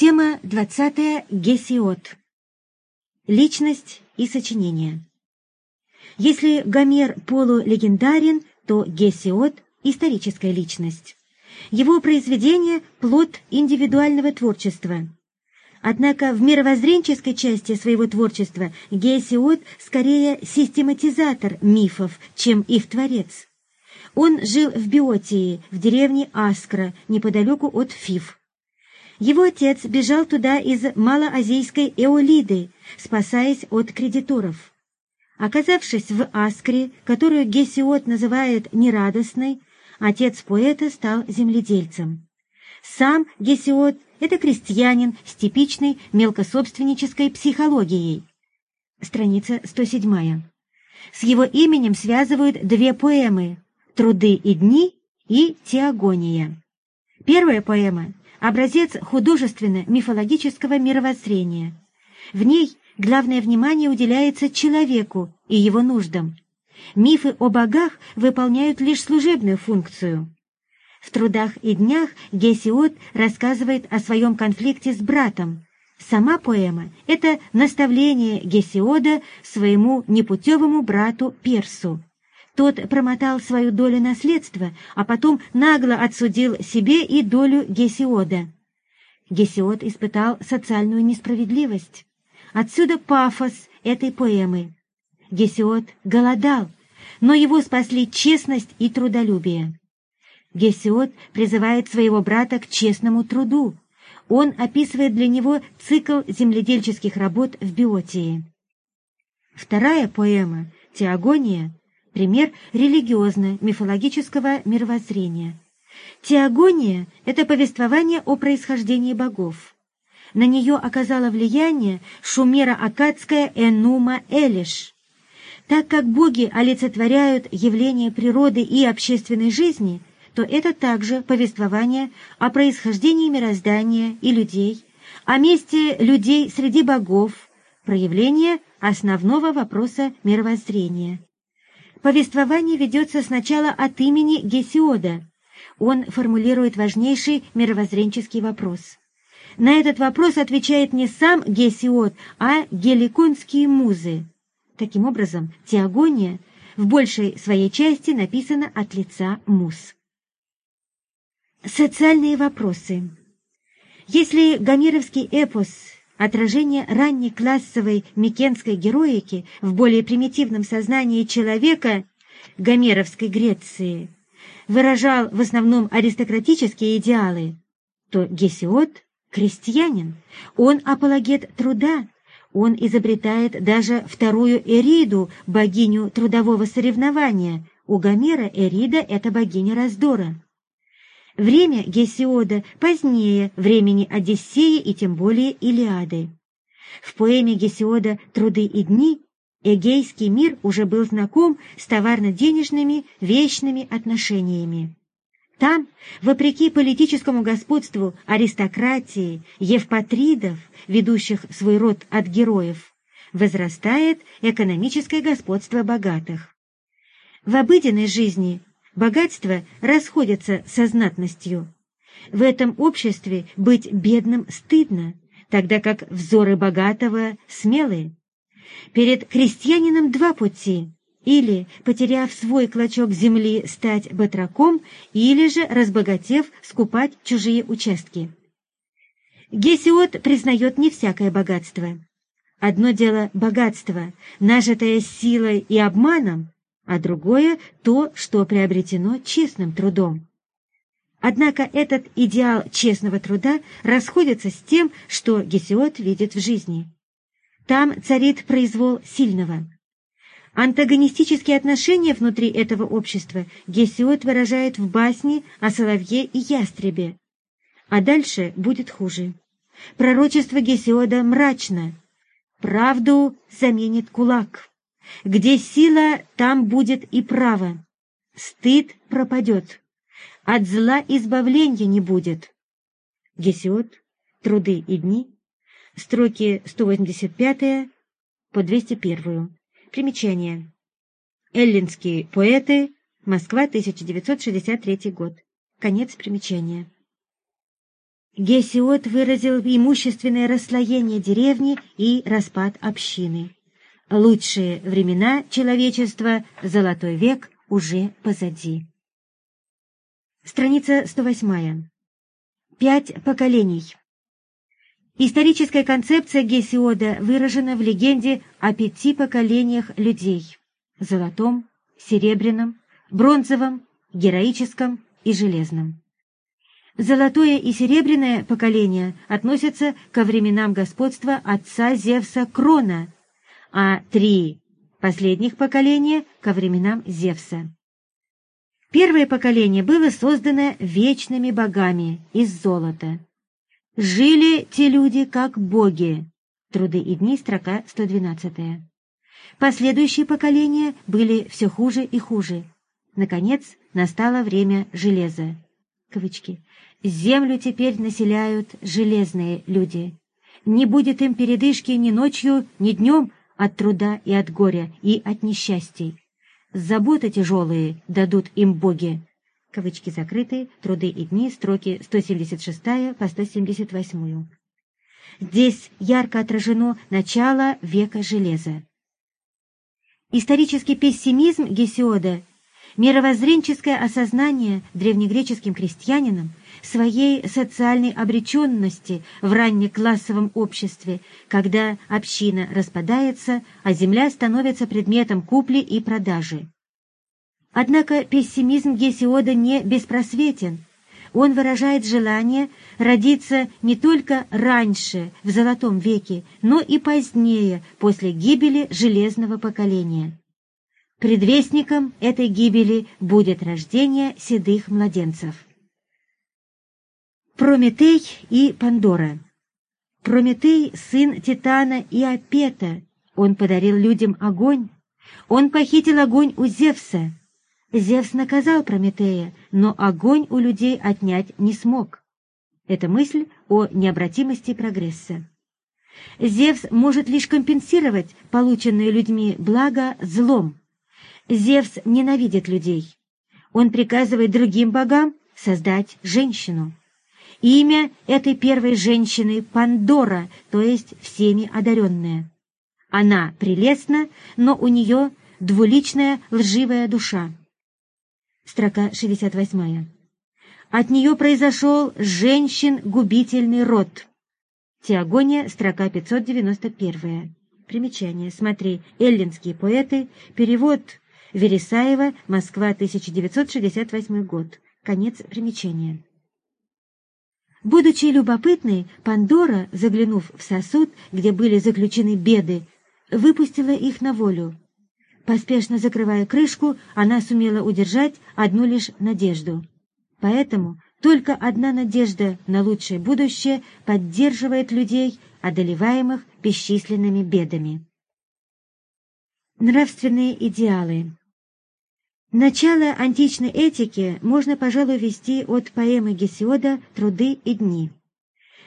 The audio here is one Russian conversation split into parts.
Тема 20. Гесиод. Личность и сочинение. Если Гомер полулегендарен, то Гесиод – историческая личность. Его произведение – плод индивидуального творчества. Однако в мировоззренческой части своего творчества Гесиод скорее систематизатор мифов, чем их творец. Он жил в Биотии, в деревне Аскра, неподалеку от Фив. Его отец бежал туда из малоазийской Эолиды, спасаясь от кредиторов. Оказавшись в Аскре, которую Гесиод называет нерадостной, отец поэта стал земледельцем. Сам Гесиод – это крестьянин с типичной мелкособственнической психологией. Страница 107. С его именем связывают две поэмы «Труды и дни» и «Теогония». Первая поэма – образец художественно-мифологического мировоззрения. В ней главное внимание уделяется человеку и его нуждам. Мифы о богах выполняют лишь служебную функцию. В «Трудах и днях» Гесиод рассказывает о своем конфликте с братом. Сама поэма — это наставление Гесиода своему непутевому брату Персу. Тот промотал свою долю наследства, а потом нагло отсудил себе и долю Гесиода. Гесиод испытал социальную несправедливость. Отсюда пафос этой поэмы. Гесиод голодал, но его спасли честность и трудолюбие. Гесиод призывает своего брата к честному труду. Он описывает для него цикл земледельческих работ в Биотии. Вторая поэма «Теогония» пример религиозно-мифологического мировоззрения. Теогония – это повествование о происхождении богов. На нее оказало влияние шумеро-акадская Энума Элиш. Так как боги олицетворяют явления природы и общественной жизни, то это также повествование о происхождении мироздания и людей, о месте людей среди богов, проявление основного вопроса мировоззрения. Повествование ведется сначала от имени Гесиода. Он формулирует важнейший мировоззренческий вопрос. На этот вопрос отвечает не сам Гесиод, а геликонские музы. Таким образом, Теогония в большей своей части написана от лица муз. Социальные вопросы. Если гомеровский эпос отражение ранней классовой микенской героики в более примитивном сознании человека гомеровской Греции выражал в основном аристократические идеалы, то Гесиод — крестьянин, он апологет труда, он изобретает даже вторую Эриду, богиню трудового соревнования. У Гомера Эрида — это богиня раздора. Время Гесиода позднее времени Одиссеи и тем более Илиады. В поэме Гесиода «Труды и дни» Эгейский мир уже был знаком с товарно-денежными вечными отношениями. Там, вопреки политическому господству аристократии, евпатридов, ведущих свой род от героев, возрастает экономическое господство богатых. В обыденной жизни богатство расходится со знатностью. В этом обществе быть бедным стыдно, тогда как взоры богатого смелые. Перед крестьянином два пути — или, потеряв свой клочок земли, стать батраком, или же, разбогатев, скупать чужие участки. Гесиод признает не всякое богатство. Одно дело — богатство, нажитое силой и обманом, а другое — то, что приобретено честным трудом. Однако этот идеал честного труда расходится с тем, что Гесиод видит в жизни. Там царит произвол сильного. Антагонистические отношения внутри этого общества Гесиод выражает в басне о соловье и ястребе. А дальше будет хуже. Пророчество Гесиода мрачно. Правду заменит кулак. Где сила, там будет и право. Стыд пропадет. От зла избавления не будет. Гесиод, Труды и дни, строки 185 по 201. Примечание. Эллинские поэты, Москва, 1963 год. Конец примечания. Гесиод выразил имущественное расслоение деревни и распад общины. Лучшие времена человечества, золотой век, уже позади. Страница 108. Пять поколений. Историческая концепция Гесиода выражена в легенде о пяти поколениях людей – золотом, серебряном, бронзовом, героическом и железном. Золотое и серебряное поколения относятся ко временам господства отца Зевса Крона, а три последних поколения — ко временам Зевса. Первое поколение было создано вечными богами из золота. Жили те люди как боги. Труды и дни, строка 112. Последующие поколения были все хуже и хуже. Наконец, настало время железа. Кавычки. «Землю теперь населяют железные люди. Не будет им передышки ни ночью, ни днем от труда и от горя, и от несчастий. Заботы тяжелые дадут им боги». Кавычки закрыты, труды и дни, строки 176 по 178. Здесь ярко отражено начало века железа. Исторический пессимизм Гесиода Мировоззренческое осознание древнегреческим крестьянином своей социальной обреченности в раннеклассовом обществе, когда община распадается, а земля становится предметом купли и продажи. Однако пессимизм Гесиода не беспросветен. Он выражает желание родиться не только раньше, в Золотом веке, но и позднее, после гибели железного поколения. Предвестником этой гибели будет рождение седых младенцев. Прометей и Пандора Прометей — сын Титана и Апета. Он подарил людям огонь. Он похитил огонь у Зевса. Зевс наказал Прометея, но огонь у людей отнять не смог. Это мысль о необратимости прогресса. Зевс может лишь компенсировать полученное людьми благо злом. Зевс ненавидит людей. Он приказывает другим богам создать женщину. Имя этой первой женщины — Пандора, то есть всеми одаренная. Она прелестна, но у нее двуличная лживая душа. Строка 68. От нее произошел женщин-губительный род. Теогония, строка 591. Примечание. Смотри, эллинские поэты, перевод Вересаева, Москва, 1968 год. Конец примечания. Будучи любопытной, Пандора, заглянув в сосуд, где были заключены беды, выпустила их на волю. Поспешно закрывая крышку, она сумела удержать одну лишь надежду. Поэтому только одна надежда на лучшее будущее поддерживает людей, одолеваемых бесчисленными бедами. Нравственные идеалы Начало античной этики можно, пожалуй, вести от поэмы Гесиода «Труды и дни».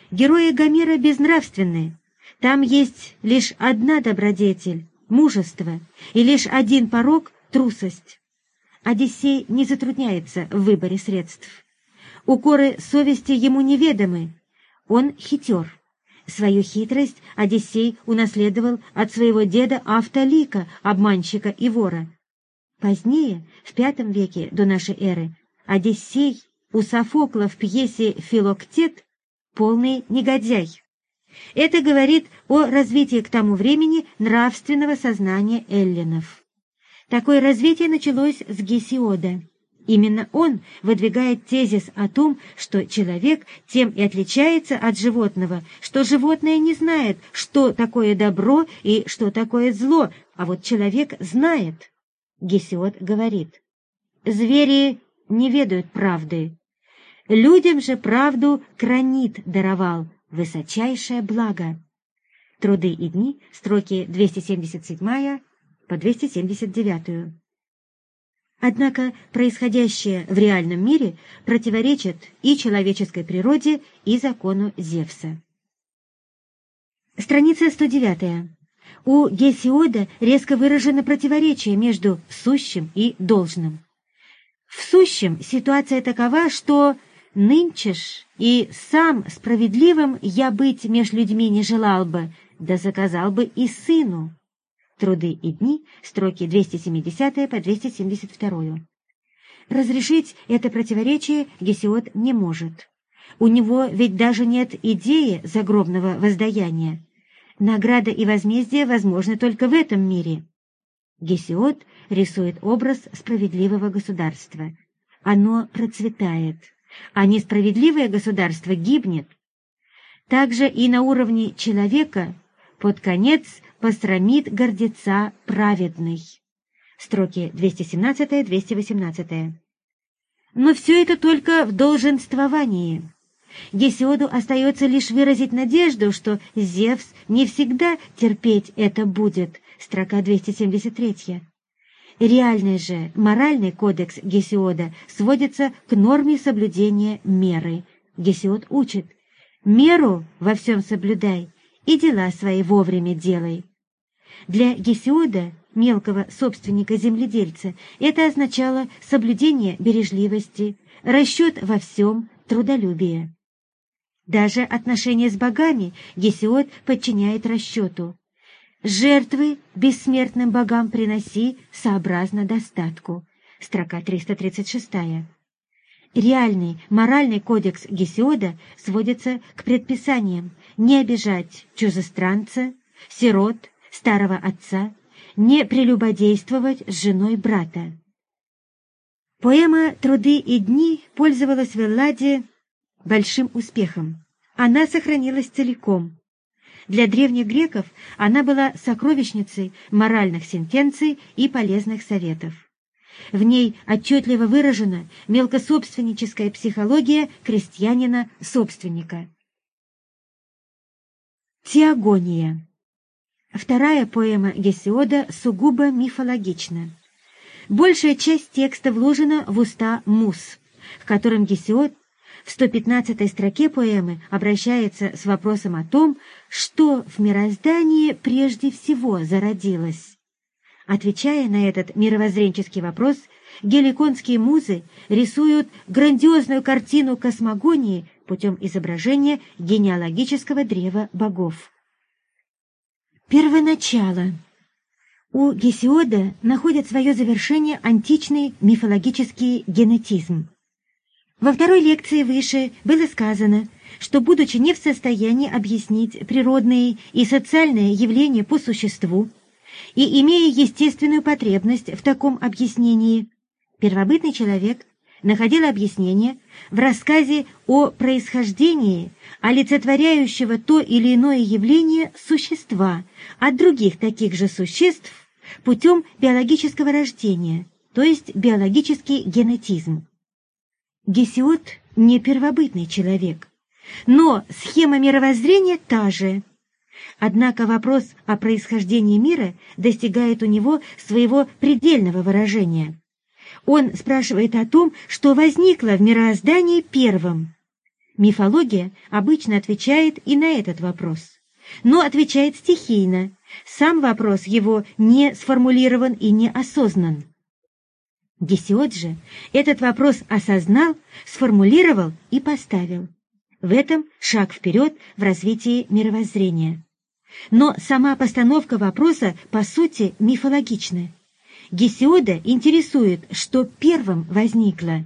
Герои Гомера безнравственны. Там есть лишь одна добродетель — мужество, и лишь один порог — трусость. Одиссей не затрудняется в выборе средств. Укоры совести ему неведомы. Он хитер. Свою хитрость Одиссей унаследовал от своего деда Автолика, обманщика и вора. Позднее, в V веке до нашей эры, Одиссей у Софокла в пьесе «Филоктет» полный негодяй. Это говорит о развитии к тому времени нравственного сознания эллинов. Такое развитие началось с Гесиода. Именно он выдвигает тезис о том, что человек тем и отличается от животного, что животное не знает, что такое добро и что такое зло, а вот человек знает. Гесиод говорит, «Звери не ведают правды. Людям же правду кранит даровал, высочайшее благо». Труды и дни, строки 277 по 279. Однако происходящее в реальном мире противоречит и человеческой природе, и закону Зевса. Страница 109. У Гесиода резко выражено противоречие между сущим и должным. В сущем ситуация такова, что Нынче ж и сам справедливым я быть меж людьми не желал бы, да заказал бы и сыну. Труды и дни, строки 270 по 272. Разрешить это противоречие Гесиод не может. У него ведь даже нет идеи загробного воздаяния. Награда и возмездие возможны только в этом мире. Гесиод рисует образ справедливого государства. Оно процветает а несправедливое государство гибнет. Также и на уровне человека под конец посрамит гордеца праведный. Строки 217-218. Но все это только в долженствовании. Гесиоду остается лишь выразить надежду, что Зевс не всегда терпеть это будет. Строка 273. Реальный же моральный кодекс Гесиода сводится к норме соблюдения меры. Гесиод учит «Меру во всем соблюдай и дела свои вовремя делай». Для Гесиода, мелкого собственника-земледельца, это означало соблюдение бережливости, расчет во всем, трудолюбие. Даже отношения с богами Гесиод подчиняет расчету. Жертвы бессмертным богам приноси сообразно достатку. Строка 336. Реальный моральный кодекс Гесиода сводится к предписаниям не обижать чужестранца, сирот, старого отца, не прелюбодействовать с женой брата. Поэма «Труды и дни» пользовалась в Элладе большим успехом. Она сохранилась целиком, для древних греков она была сокровищницей моральных сентенций и полезных советов. В ней отчетливо выражена мелкособственническая психология крестьянина-собственника. Теогония. Вторая поэма Гесиода сугубо мифологична. Большая часть текста вложена в уста мус, к которым Гесиод в 115 строке поэмы обращается с вопросом о том, что в мироздании прежде всего зародилось. Отвечая на этот мировоззренческий вопрос, геликонские музы рисуют грандиозную картину космогонии путем изображения генеалогического древа богов. Первоначало. У Гесиода находит свое завершение античный мифологический генетизм. Во второй лекции выше было сказано, что, будучи не в состоянии объяснить природные и социальные явления по существу и имея естественную потребность в таком объяснении, первобытный человек находил объяснение в рассказе о происхождении олицетворяющего то или иное явление существа от других таких же существ путем биологического рождения, то есть биологический генетизм. Гесиод не первобытный человек, но схема мировоззрения та же. Однако вопрос о происхождении мира достигает у него своего предельного выражения. Он спрашивает о том, что возникло в мироздании первым. Мифология обычно отвечает и на этот вопрос, но отвечает стихийно. Сам вопрос его не сформулирован и не осознан. Гесиод же этот вопрос осознал, сформулировал и поставил. В этом шаг вперед в развитии мировоззрения. Но сама постановка вопроса, по сути, мифологична. Гесиода интересует, что первым возникло.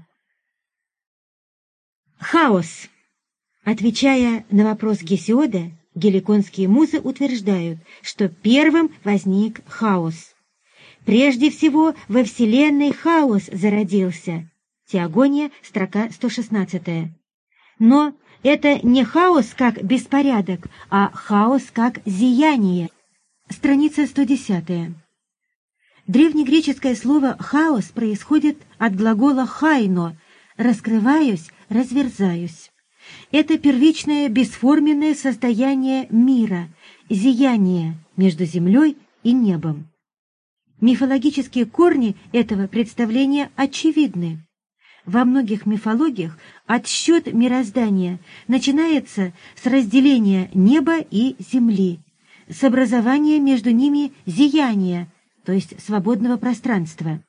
Хаос. Отвечая на вопрос Гесиода, геликонские музы утверждают, что первым возник хаос. Прежде всего во Вселенной хаос зародился. Теогония, строка 116. Но это не хаос как беспорядок, а хаос как зияние. Страница 110. Древнегреческое слово «хаос» происходит от глагола «хайно» — «раскрываюсь», «разверзаюсь». Это первичное бесформенное состояние мира, зияние между землей и небом. Мифологические корни этого представления очевидны. Во многих мифологиях отсчет мироздания начинается с разделения неба и земли, с образования между ними зияния, то есть свободного пространства.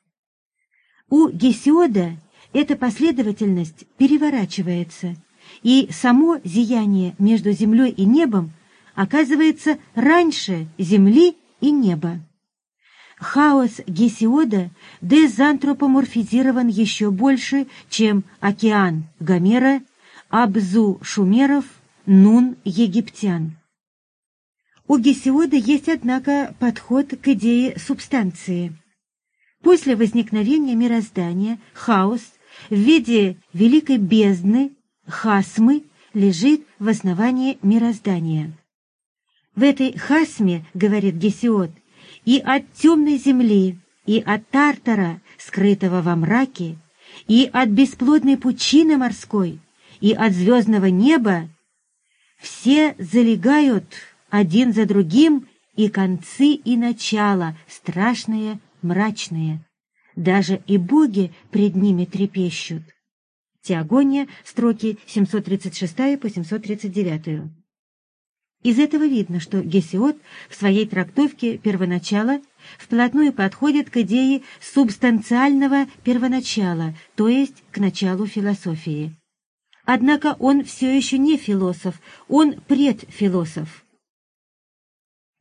У Гесиода эта последовательность переворачивается, и само зияние между землей и небом оказывается раньше земли и неба. Хаос Гесиода дезантропоморфизирован еще больше, чем океан Гомера, Абзу шумеров, Нун египтян. У Гесиода есть, однако, подход к идее субстанции. После возникновения мироздания хаос в виде великой бездны, хасмы, лежит в основании мироздания. В этой хасме, говорит Гесиод, и от темной земли, и от Тартара, скрытого во мраке, и от бесплодной пучины морской, и от звездного неба, все залегают один за другим, и концы, и начала, страшные, мрачные. Даже и боги пред ними трепещут. Теогония, строки 736 по 739. Из этого видно, что Гесиод в своей трактовке первоначала вплотную подходит к идее субстанциального первоначала, то есть к началу философии. Однако он все еще не философ, он предфилософ.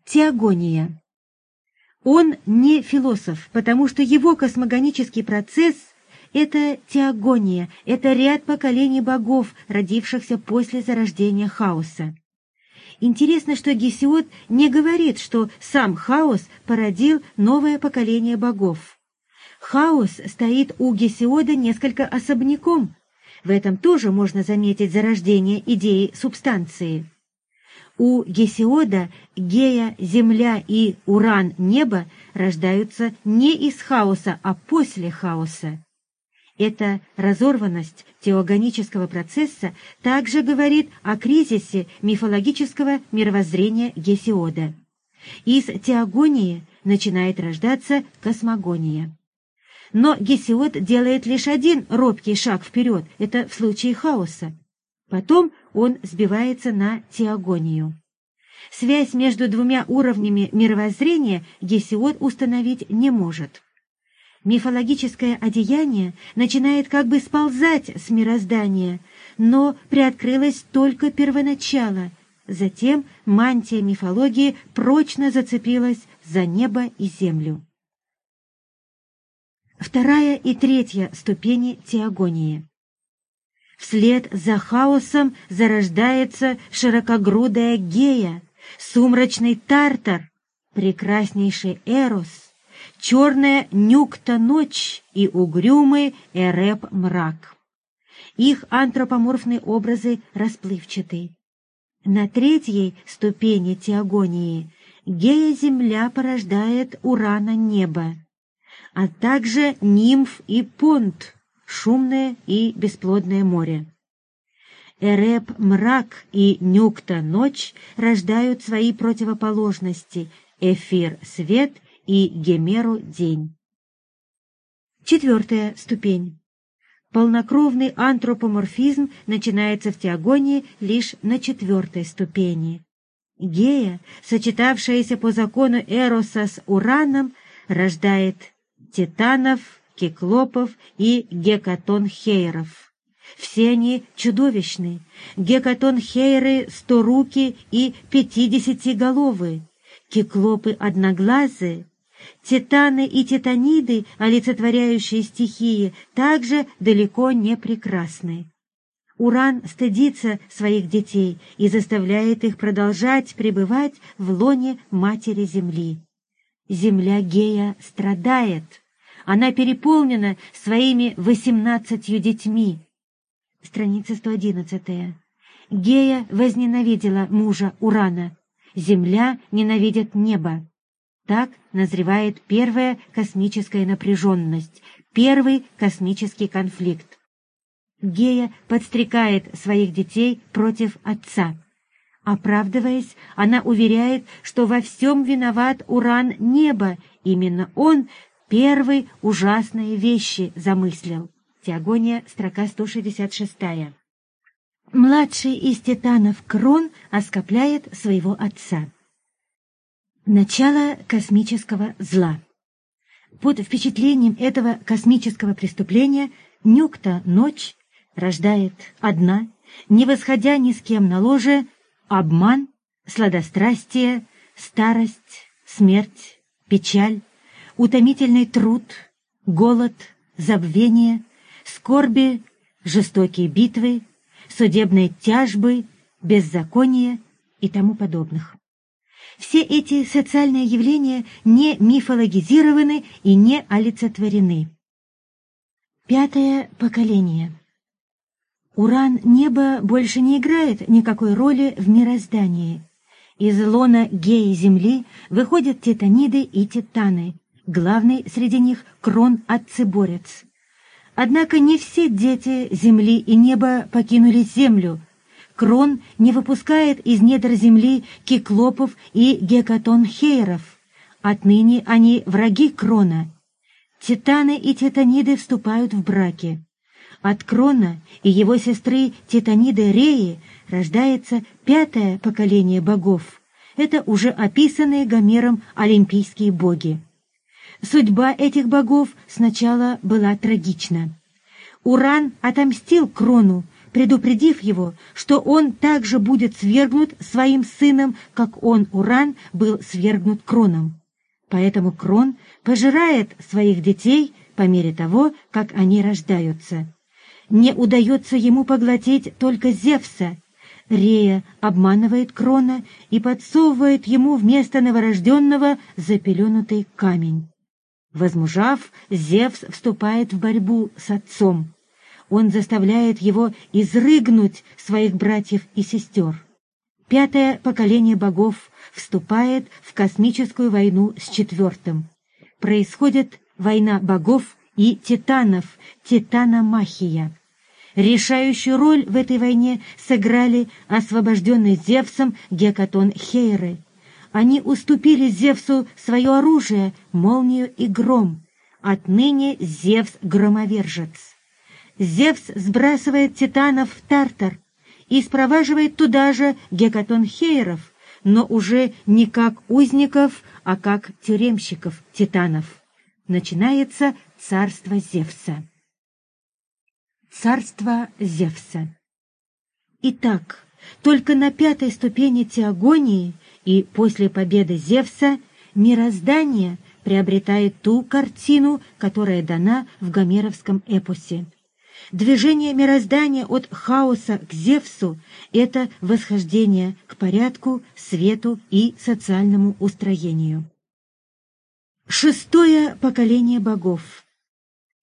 Теогония. Он не философ, потому что его космогонический процесс – это теогония, это ряд поколений богов, родившихся после зарождения хаоса. Интересно, что Гесиод не говорит, что сам хаос породил новое поколение богов. Хаос стоит у Гесиода несколько особняком. В этом тоже можно заметить зарождение идеи субстанции. У Гесиода Гея, Земля и Уран, Небо рождаются не из хаоса, а после хаоса. Эта разорванность теогонического процесса также говорит о кризисе мифологического мировоззрения Гесиода. Из теогонии начинает рождаться космогония. Но Гесиод делает лишь один робкий шаг вперед, это в случае хаоса. Потом он сбивается на теогонию. Связь между двумя уровнями мировоззрения Гесиод установить не может мифологическое одеяние начинает как бы сползать с мироздания, но приоткрылось только первоначало. Затем мантия мифологии прочно зацепилась за небо и землю. Вторая и третья ступени теогонии. Вслед за хаосом зарождается широкогрудая гея, сумрачный тартар, прекраснейший эрос, черная нюкта-ночь и угрюмый эреп-мрак. Их антропоморфные образы расплывчаты. На третьей ступени теогонии гея-земля порождает урана-небо, а также нимф и понт, шумное и бесплодное море. Эреп мрак и нюкта ночь рождают свои противоположности — эфир свет и Гемеру день. Четвертая ступень. Полнокровный антропоморфизм начинается в теогонии лишь на четвертой ступени. Гея, сочетавшаяся по закону Эроса с Ураном, рождает титанов, киклопов и гекатонхейров. Все они чудовищны. Гекатонхейры сторуки и пятидесятиголовы, киклопы одноглазые, Титаны и титаниды, олицетворяющие стихии, также далеко не прекрасны. Уран стыдится своих детей и заставляет их продолжать пребывать в лоне Матери Земли. Земля Гея страдает. Она переполнена своими восемнадцатью детьми. Страница 111. Гея возненавидела мужа Урана. Земля ненавидит небо. Так назревает первая космическая напряженность, первый космический конфликт. Гея подстрекает своих детей против отца. Оправдываясь, она уверяет, что во всем виноват уран неба, именно он первый ужасные вещи замыслил. Теогония, строка 166. Младший из титанов Крон оскопляет своего отца. Начало космического зла. Под впечатлением этого космического преступления Нюкта ночь рождает одна, не восходя ни с кем на ложе, обман, сладострастие, старость, смерть, печаль, утомительный труд, голод, забвение, скорби, жестокие битвы, судебные тяжбы, беззаконие и тому подобных. Все эти социальные явления не мифологизированы и не олицетворены. Пятое поколение. Уран неба больше не играет никакой роли в мироздании. Из лона геи Земли выходят титаниды и титаны, главный среди них крон-отцеборец. Однако не все дети Земли и неба покинули Землю, Крон не выпускает из недр земли киклопов и гекатонхейров. Отныне они враги Крона. Титаны и титаниды вступают в браки. От Крона и его сестры Титаниды Реи рождается пятое поколение богов. Это уже описанные Гомером олимпийские боги. Судьба этих богов сначала была трагична. Уран отомстил Крону, предупредив его, что он также будет свергнут своим сыном, как он, Уран, был свергнут Кроном. Поэтому Крон пожирает своих детей по мере того, как они рождаются. Не удается ему поглотить только Зевса. Рея обманывает Крона и подсовывает ему вместо новорожденного запеленутый камень. Возмужав, Зевс вступает в борьбу с отцом он заставляет его изрыгнуть своих братьев и сестер. Пятое поколение богов вступает в космическую войну с четвертым. Происходит война богов и титанов, титаномахия. Решающую роль в этой войне сыграли освобожденный Зевсом Гекатон Хейры. Они уступили Зевсу свое оружие, молнию и гром. Отныне Зевс — громовержец. Зевс сбрасывает титанов в Тартар и спроваживает туда же гекатонхейров, но уже не как узников, а как тюремщиков титанов. Начинается царство Зевса. Царство Зевса. Итак, только на пятой ступени теогонии и после победы Зевса мироздание приобретает ту картину, которая дана в гомеровском эпосе. Движение мироздания от хаоса к Зевсу — это восхождение к порядку, свету и социальному устроению. Шестое поколение богов.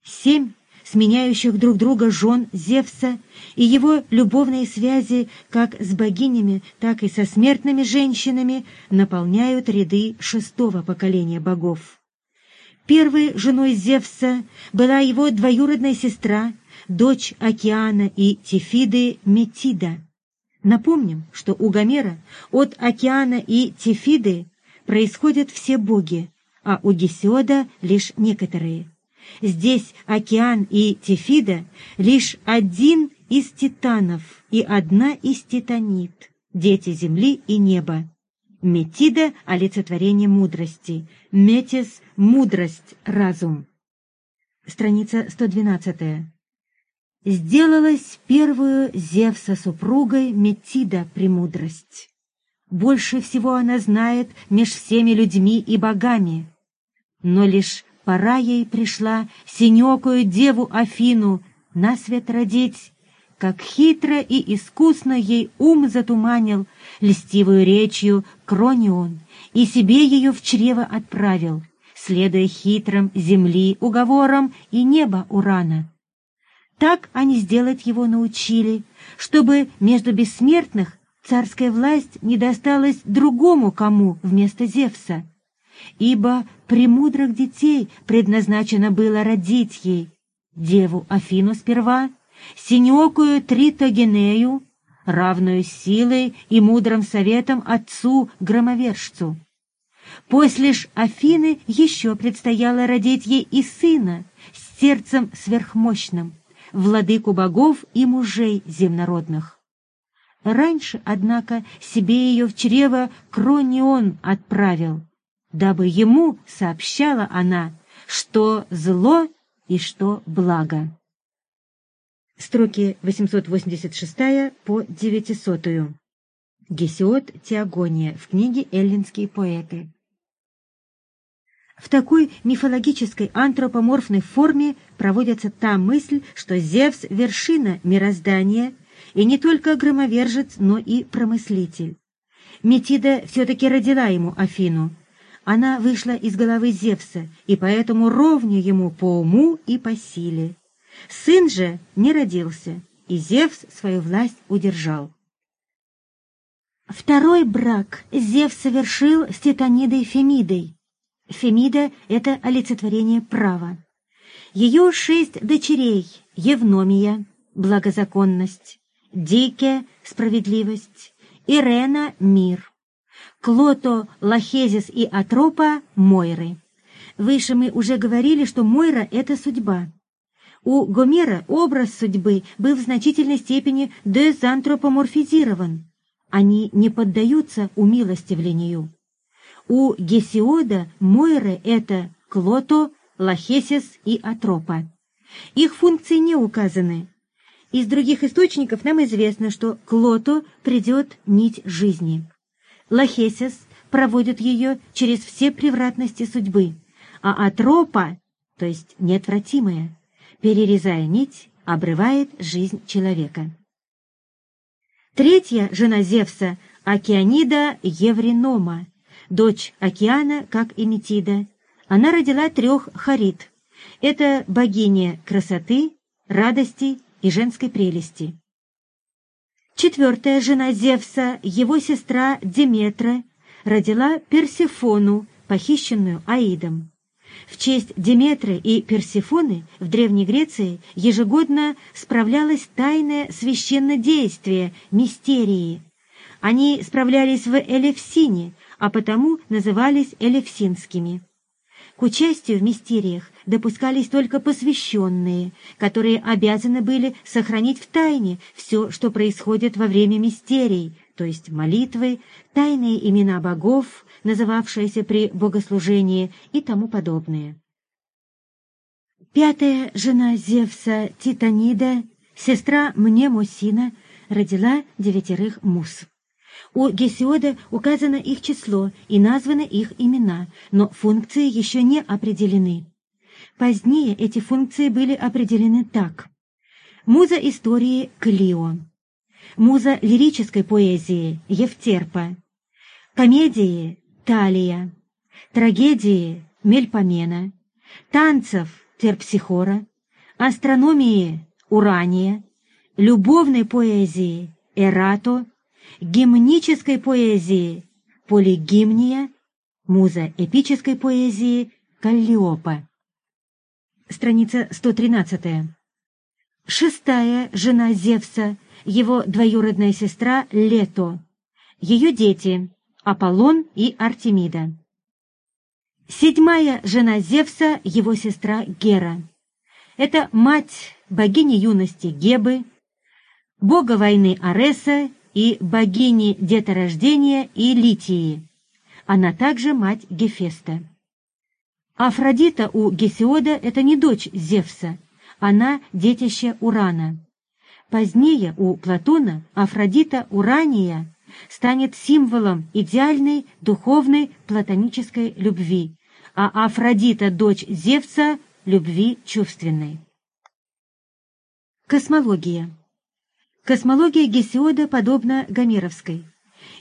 Семь сменяющих друг друга жен Зевса и его любовные связи как с богинями, так и со смертными женщинами наполняют ряды шестого поколения богов. Первой женой Зевса была его двоюродная сестра дочь Океана и Тефиды Метида. Напомним, что у Гомера от Океана и Тефиды происходят все боги, а у Гесиода лишь некоторые. Здесь Океан и Тефида лишь один из титанов и одна из титанит, дети земли и неба. Метида — олицетворение мудрости, Метис — мудрость, разум. Страница 112 сделалась первую Зевса супругой Метида премудрость. Больше всего она знает меж всеми людьми и богами. Но лишь пора ей пришла синекую деву Афину на свет родить, как хитро и искусно ей ум затуманил, льстивую речью Кронион, и себе ее в чрево отправил, следуя хитрым земли уговорам и неба Урана. Так они сделать его научили, чтобы между бессмертных царская власть не досталась другому кому вместо Зевса. Ибо премудрых детей предназначено было родить ей деву Афину сперва, синекую Тритогенею, равную силой и мудрым советом отцу-громовержцу. После ж Афины еще предстояло родить ей и сына с сердцем сверхмощным, владыку богов и мужей земнородных. Раньше, однако, себе ее в чрево Кронион отправил, дабы ему сообщала она, что зло и что благо. Строки 886 по 900. Гесиод Теогония в книге «Эллинские поэты». В такой мифологической антропоморфной форме проводится та мысль, что Зевс — вершина мироздания, и не только громовержец, но и промыслитель. Метида все-таки родила ему Афину. Она вышла из головы Зевса, и поэтому ровня ему по уму и по силе. Сын же не родился, и Зевс свою власть удержал. Второй брак Зевс совершил с Титанидой Фемидой. Фемида — это олицетворение права. Ее шесть дочерей — Евномия, благозаконность, Дике — справедливость, Ирена — мир, Клото, Лахезис и Атропа — Мойры. Выше мы уже говорили, что Мойра — это судьба. У Гомера образ судьбы был в значительной степени дезантропоморфизирован. Они не поддаются умилостивлению. У Гесиода Мойры — это Клото, Лахесис и Атропа. Их функции не указаны. Из других источников нам известно, что к Лото придет нить жизни. Лахесис проводит ее через все превратности судьбы, а Атропа, то есть неотвратимая, перерезая нить, обрывает жизнь человека. Третья жена Зевса — Океанида Евринома, дочь океана, как и Метида. Она родила трех Харит. Это богиня красоты, радости и женской прелести. Четвертая жена Зевса, его сестра Деметра, родила Персефону, похищенную Аидом. В честь Деметры и Персефоны в Древней Греции ежегодно справлялось тайное священнодействие, мистерии. Они справлялись в Элевсине, а потому назывались элевсинскими. К участию в мистериях допускались только посвященные, которые обязаны были сохранить в тайне все, что происходит во время мистерий, то есть молитвы, тайные имена богов, называвшиеся при богослужении и тому подобное. Пятая жена Зевса Титанида, сестра Мнемосина, родила девятерых мус. У Гесиода указано их число и названы их имена, но функции еще не определены. Позднее эти функции были определены так. Муза истории Клио, муза лирической поэзии Евтерпа, комедии Талия, трагедии Мельпомена, танцев Терпсихора, астрономии Урания, любовной поэзии Эрато, гимнической поэзии Полигимния, муза эпической поэзии Каллиопа страница 113. Шестая жена Зевса, его двоюродная сестра Лето. Ее дети Аполлон и Артемида. Седьмая жена Зевса, его сестра Гера. Это мать богини юности Гебы, бога войны Ареса и богини деторождения и Литии. Она также мать Гефеста. Афродита у Гесиода — это не дочь Зевса, она — детище Урана. Позднее у Платона Афродита Урания станет символом идеальной духовной платонической любви, а Афродита — дочь Зевса — любви чувственной. Космология. Космология Гесиода подобна Гомеровской.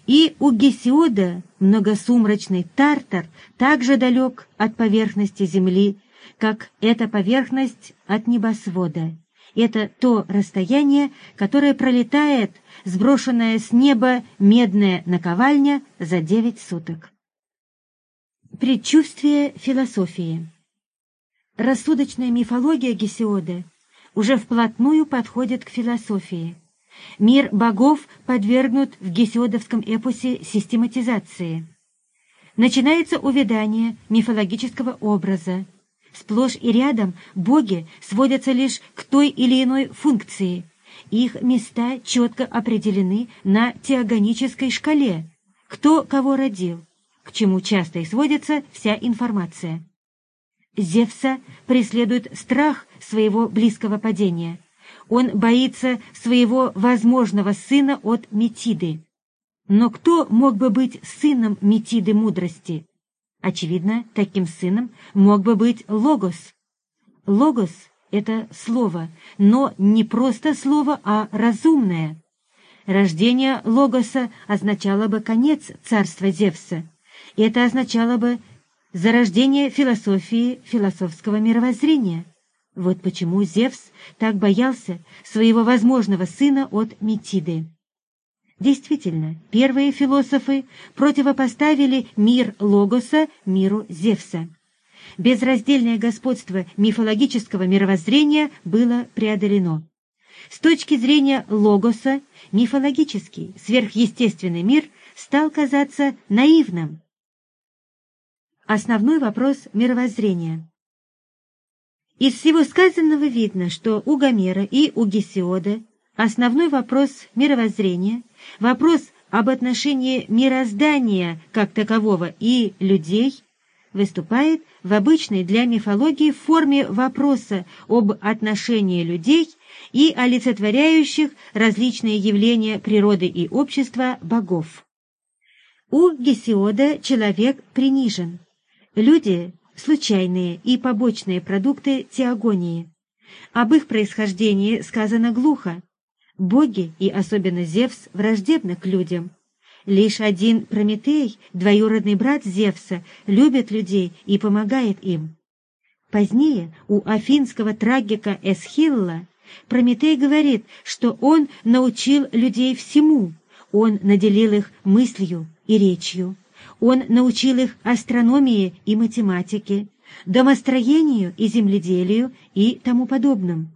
И у Гесиода многосумрачный Тартар также далек от поверхности Земли, как эта поверхность от небосвода. Это то расстояние, которое пролетает сброшенная с неба медная наковальня за девять суток. Предчувствие философии Рассудочная мифология Гесиода уже вплотную подходит к философии. Мир богов подвергнут в гесиодовском эпосе систематизации. Начинается увядание мифологического образа. Сплошь и рядом боги сводятся лишь к той или иной функции. Их места четко определены на теогонической шкале. Кто кого родил, к чему часто и сводится вся информация. Зевса преследует страх своего близкого падения – Он боится своего возможного сына от Метиды. Но кто мог бы быть сыном Метиды мудрости? Очевидно, таким сыном мог бы быть Логос. Логос — это слово, но не просто слово, а разумное. Рождение Логоса означало бы конец царства Зевса. Это означало бы зарождение философии философского мировоззрения. Вот почему Зевс так боялся своего возможного сына от Метиды. Действительно, первые философы противопоставили мир Логоса миру Зевса. Безраздельное господство мифологического мировоззрения было преодолено. С точки зрения Логоса, мифологический, сверхъестественный мир стал казаться наивным. Основной вопрос мировоззрения. Из всего сказанного видно, что у Гомера и у Гесиода основной вопрос мировоззрения, вопрос об отношении мироздания как такового и людей выступает в обычной для мифологии форме вопроса об отношении людей и олицетворяющих различные явления природы и общества богов. У Гесиода человек принижен. Люди – случайные и побочные продукты теогонии. Об их происхождении сказано глухо. Боги, и особенно Зевс, враждебны к людям. Лишь один Прометей, двоюродный брат Зевса, любит людей и помогает им. Позднее у афинского трагика Эсхилла Прометей говорит, что он научил людей всему, он наделил их мыслью и речью, он научил их астрономии и математике, домостроению и земледелию и тому подобным.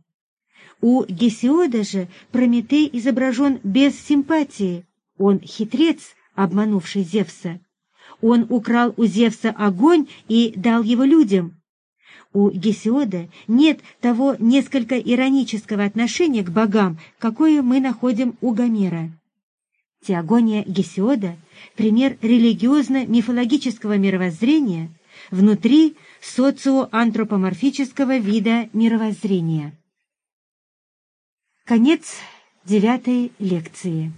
У Гесиода же Прометей изображен без симпатии, он хитрец, обманувший Зевса. Он украл у Зевса огонь и дал его людям, у Гесиода нет того несколько иронического отношения к богам, какое мы находим у Гомера. Теогония Гесиода — пример религиозно-мифологического мировоззрения внутри социоантропоморфического вида мировоззрения. Конец девятой лекции.